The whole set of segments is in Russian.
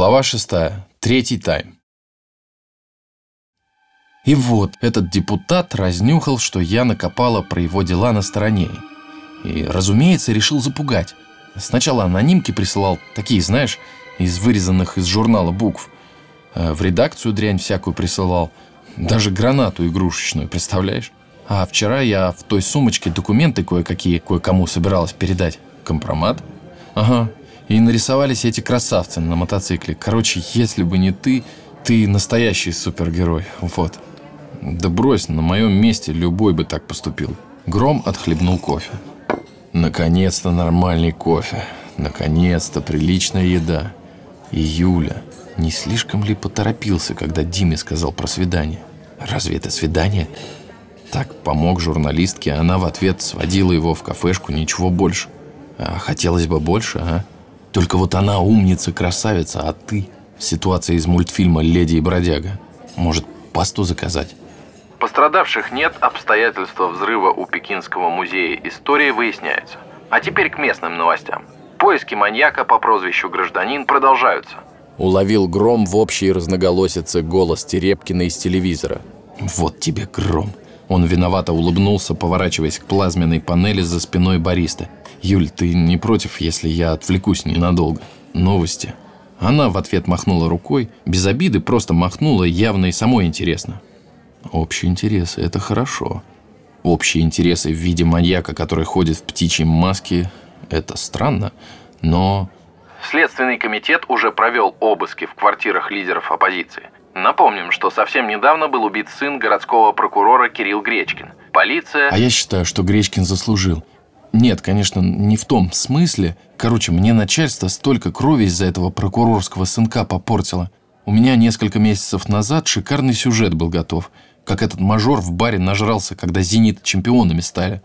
Глава шестая. Третий тайм. И вот этот депутат разнюхал, что я накопала про его дела на стороне. И, разумеется, решил запугать. Сначала анонимки присылал, такие, знаешь, из вырезанных из журнала букв. Э, в редакцию дрянь всякую присылал. Даже гранату игрушечную, представляешь? А вчера я в той сумочке документы кое-какие кое-кому собиралась передать. Компромат? Ага. И нарисовались эти красавцы на мотоцикле. Короче, если бы не ты, ты настоящий супергерой. Вот. Да брось, на моем месте любой бы так поступил. Гром отхлебнул кофе. Наконец-то нормальный кофе. Наконец-то приличная еда. И Юля не слишком ли поторопился, когда Диме сказал про свидание? Разве это свидание? Так помог журналистке, она в ответ сводила его в кафешку, ничего больше. А хотелось бы больше, а? Только вот она умница, красавица, а ты? Ситуация из мультфильма «Леди и бродяга». Может, пасту заказать? Пострадавших нет, обстоятельства взрыва у Пекинского музея истории выясняются. А теперь к местным новостям. Поиски маньяка по прозвищу «Гражданин» продолжаются. Уловил гром в общей разноголосице голос Терепкина из телевизора. «Вот тебе гром!» Он виновато улыбнулся, поворачиваясь к плазменной панели за спиной бариста. «Юль, ты не против, если я отвлекусь ненадолго? Новости?» Она в ответ махнула рукой, без обиды просто махнула, явно и самой интересно. Общие интересы – это хорошо. Общие интересы в виде маньяка, который ходит в птичьей маске – это странно, но... Следственный комитет уже провел обыски в квартирах лидеров оппозиции. Напомним, что совсем недавно был убит сын городского прокурора Кирилл Гречкин. Полиция... А я считаю, что Гречкин заслужил. Нет, конечно, не в том смысле. Короче, мне начальство столько крови из-за этого прокурорского сынка попортило. У меня несколько месяцев назад шикарный сюжет был готов – как этот мажор в баре нажрался, когда «Зенит» чемпионами стали.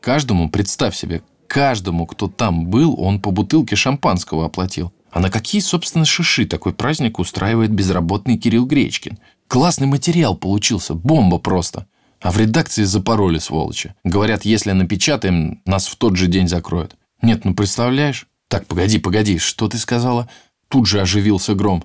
Каждому, представь себе, каждому, кто там был, он по бутылке шампанского оплатил. А на какие, собственно, шиши такой праздник устраивает безработный Кирилл Гречкин? Классный материал получился, бомба просто. А в редакции запороли, сволочи. Говорят, если напечатаем, нас в тот же день закроют. Нет, ну представляешь? Так, погоди, погоди, что ты сказала? Тут же оживился Гром.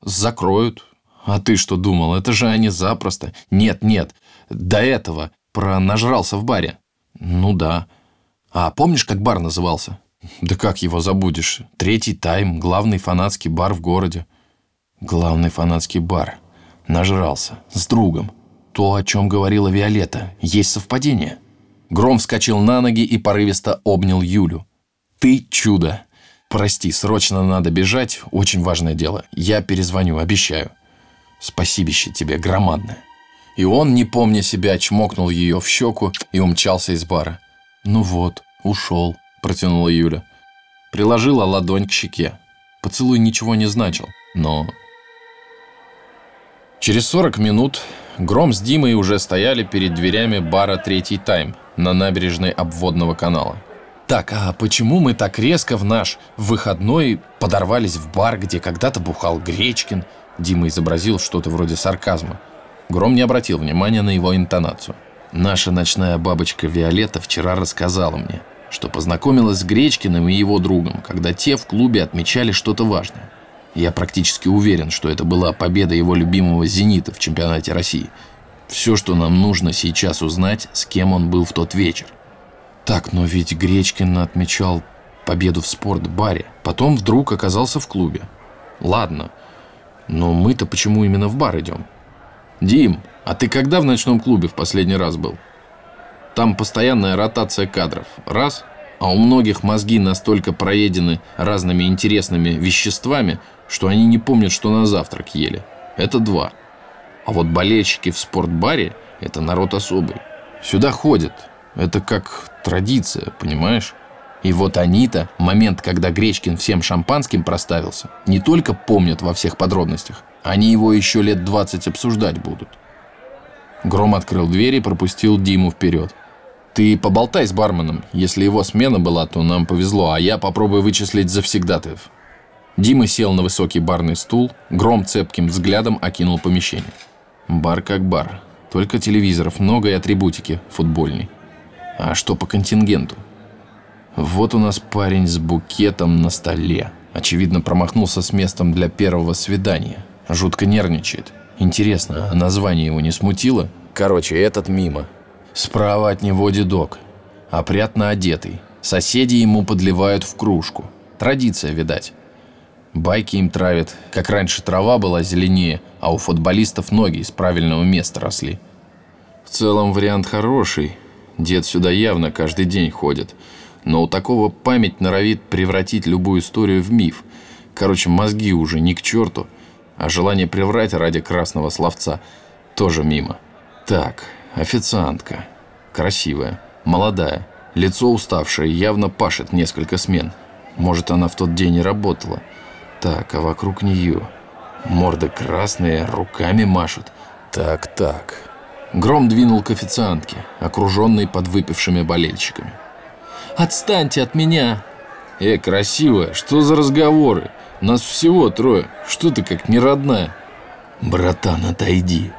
Закроют, а ты что думал? Это же они запросто. Нет, нет. До этого про нажрался в баре. Ну да. А помнишь, как бар назывался? Да как его забудешь? Третий тайм, главный фанатский бар в городе. Главный фанатский бар. Нажрался. С другом. То, о чем говорила Виолетта. Есть совпадение. Гром вскочил на ноги и порывисто обнял Юлю. Ты чудо. Прости, срочно надо бежать. Очень важное дело. Я перезвоню, обещаю. Спасибище тебе громадное. И он, не помня себя, чмокнул ее в щеку и умчался из бара. «Ну вот, ушел», – протянула Юля. Приложила ладонь к щеке. Поцелуй ничего не значил, но... Через 40 минут Гром с Димой уже стояли перед дверями бара «Третий тайм» на набережной обводного канала. Так, а почему мы так резко в наш выходной подорвались в бар, где когда-то бухал Гречкин – Дима изобразил что-то вроде сарказма. Гром не обратил внимания на его интонацию. Наша ночная бабочка Виолетта вчера рассказала мне, что познакомилась с Гречкиным и его другом, когда те в клубе отмечали что-то важное. Я практически уверен, что это была победа его любимого «Зенита» в чемпионате России. Все, что нам нужно сейчас узнать, с кем он был в тот вечер. Так, но ведь Гречкин отмечал победу в спортбаре. Потом вдруг оказался в клубе. Ладно, но мы-то почему именно в бар идем? Дим, а ты когда в ночном клубе в последний раз был? Там постоянная ротация кадров. Раз. А у многих мозги настолько проедены разными интересными веществами, что они не помнят, что на завтрак ели. Это два. А вот болельщики в спортбаре – это народ особый. Сюда ходят. Это как традиция, понимаешь? И вот они-то, момент, когда Гречкин всем шампанским проставился, не только помнят во всех подробностях, они его еще лет 20 обсуждать будут. Гром открыл дверь и пропустил Диму вперед. «Ты поболтай с барменом. Если его смена была, то нам повезло, а я попробую вычислить завсегдатаев». Дима сел на высокий барный стул, Гром цепким взглядом окинул помещение. Бар как бар. Только телевизоров много и атрибутики футбольной. А что по контингенту? Вот у нас парень с букетом на столе. Очевидно, промахнулся с местом для первого свидания. Жутко нервничает. Интересно, а название его не смутило? Короче, этот мимо. Справа от него дедок. Опрятно одетый. Соседи ему подливают в кружку. Традиция, видать. Байки им травят, как раньше трава была зеленее, а у футболистов ноги из правильного места росли. В целом вариант хороший. Дед сюда явно каждый день ходит. Но у такого память норовит превратить любую историю в миф. Короче, мозги уже не к черту, а желание приврать ради красного словца тоже мимо. Так, официантка. Красивая, молодая, лицо уставшее, явно пашет несколько смен. Может, она в тот день и работала. Так, а вокруг нее... Морды красные, руками машут. Так, так. Гром двинул к официантке, окруженной подвыпившими болельщиками. «Отстаньте от меня!» «Э, красивая, что за разговоры? Нас всего трое. Что ты как не родная?» «Братан, отойди.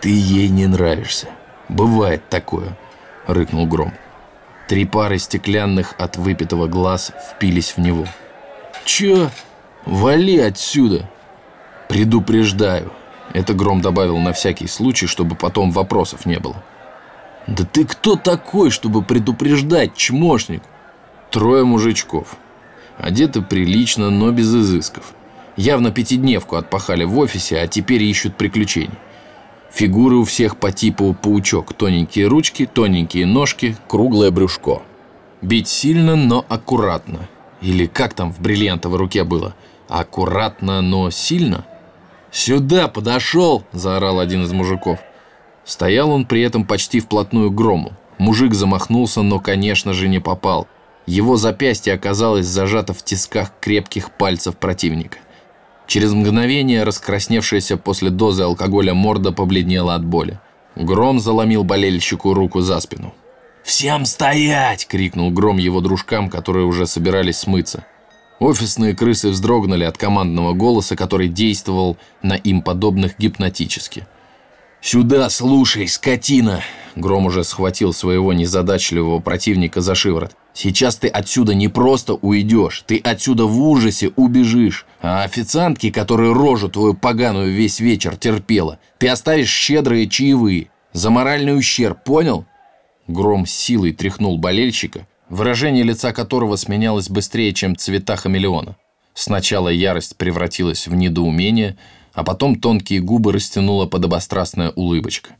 Ты ей не нравишься. Бывает такое», — рыкнул Гром. Три пары стеклянных от выпитого глаз впились в него. «Чё? Вали отсюда!» «Предупреждаю!» Это Гром добавил на всякий случай, чтобы потом вопросов не было. «Да ты кто такой, чтобы предупреждать, чмошник?» Трое мужичков. Одеты прилично, но без изысков. Явно пятидневку отпахали в офисе, а теперь ищут приключений. Фигуры у всех по типу паучок. Тоненькие ручки, тоненькие ножки, круглое брюшко. Бить сильно, но аккуратно. Или как там в бриллиантовой руке было? Аккуратно, но сильно? «Сюда подошел!» – заорал один из мужиков. Стоял он при этом почти вплотную к грому. Мужик замахнулся, но, конечно же, не попал. Его запястье оказалось зажато в тисках крепких пальцев противника. Через мгновение раскрасневшаяся после дозы алкоголя морда побледнела от боли. Гром заломил болельщику руку за спину. «Всем стоять!» – крикнул Гром его дружкам, которые уже собирались смыться. Офисные крысы вздрогнули от командного голоса, который действовал на им подобных гипнотически. «Сюда, слушай, скотина!» Гром уже схватил своего незадачливого противника за шиворот. «Сейчас ты отсюда не просто уйдешь, ты отсюда в ужасе убежишь. А официантки, которые рожу твою поганую весь вечер терпела, ты оставишь щедрые чаевые. За моральный ущерб, понял?» Гром силой тряхнул болельщика, выражение лица которого сменялось быстрее, чем цвета хамелеона. Сначала ярость превратилась в недоумение, а потом тонкие губы растянула подобострастная улыбочка.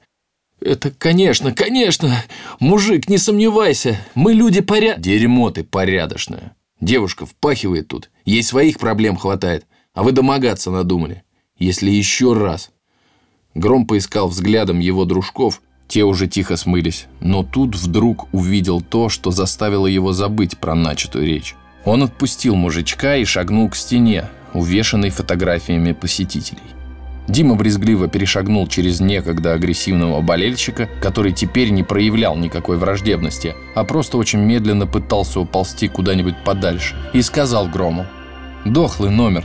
«Это, конечно, конечно! Мужик, не сомневайся! Мы люди поряд...» «Дерьмо ты порядочное! Девушка впахивает тут, ей своих проблем хватает, а вы домогаться надумали. Если еще раз...» Гром поискал взглядом его дружков, те уже тихо смылись, но тут вдруг увидел то, что заставило его забыть про начатую речь. Он отпустил мужичка и шагнул к стене, увешанной фотографиями посетителей. Дима брезгливо перешагнул через некогда агрессивного болельщика, который теперь не проявлял никакой враждебности, а просто очень медленно пытался уползти куда-нибудь подальше, и сказал Грому. «Дохлый номер.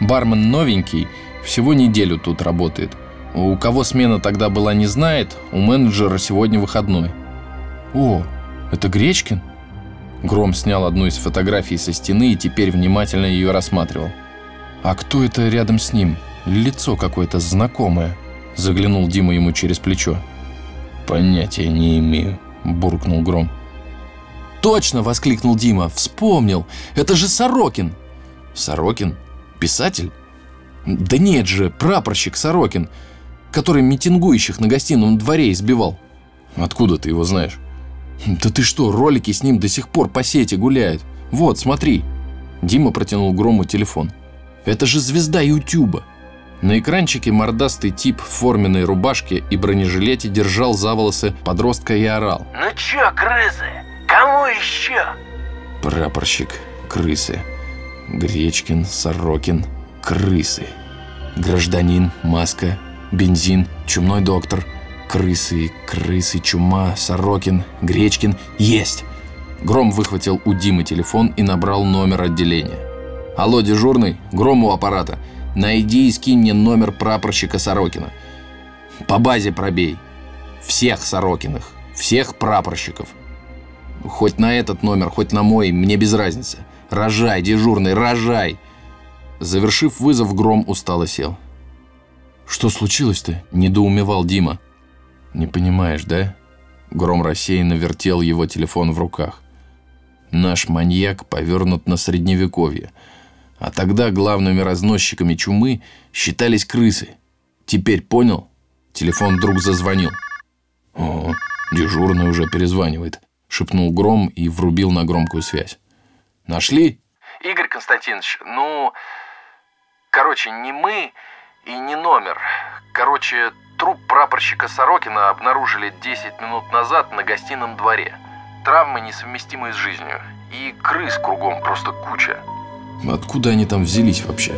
Бармен новенький, всего неделю тут работает. У кого смена тогда была не знает, у менеджера сегодня выходной». «О, это Гречкин?» Гром снял одну из фотографий со стены и теперь внимательно ее рассматривал. «А кто это рядом с ним?» Лицо какое-то знакомое. Заглянул Дима ему через плечо. «Понятия не имею», – буркнул Гром. «Точно!» – воскликнул Дима. «Вспомнил! Это же Сорокин!» «Сорокин? Писатель?» «Да нет же, прапорщик Сорокин, который митингующих на гостином дворе избивал». «Откуда ты его знаешь?» «Да ты что, ролики с ним до сих пор по сети гуляют. Вот, смотри». Дима протянул Грому телефон. «Это же звезда Ютуба. На экранчике мордастый тип в форменной рубашке и бронежилете держал за волосы подростка и орал. «Ну чё, крысы? Кому еще?» Прапорщик, крысы. Гречкин, Сорокин, крысы. Гражданин, маска, бензин, чумной доктор. Крысы, крысы, чума, Сорокин, Гречкин. Есть! Гром выхватил у Димы телефон и набрал номер отделения. «Алло, дежурный? Гром у аппарата. Найди и скинь мне номер прапорщика Сорокина. По базе пробей. Всех Сорокиных. Всех прапорщиков. Хоть на этот номер, хоть на мой, мне без разницы. Рожай, дежурный, рожай. Завершив вызов, Гром устало сел. «Что случилось-то?» – недоумевал Дима. «Не понимаешь, да?» Гром рассеянно вертел его телефон в руках. «Наш маньяк повернут на средневековье. А тогда главными разносчиками чумы считались крысы. Теперь понял?» Телефон вдруг зазвонил. «О, дежурный уже перезванивает», – шепнул Гром и врубил на громкую связь. «Нашли?» Игорь Константинович, ну... Короче, не мы и не номер. Короче, труп прапорщика Сорокина обнаружили 10 минут назад на гостином дворе. Травмы несовместимые с жизнью. И крыс кругом просто куча. Откуда они там взялись вообще?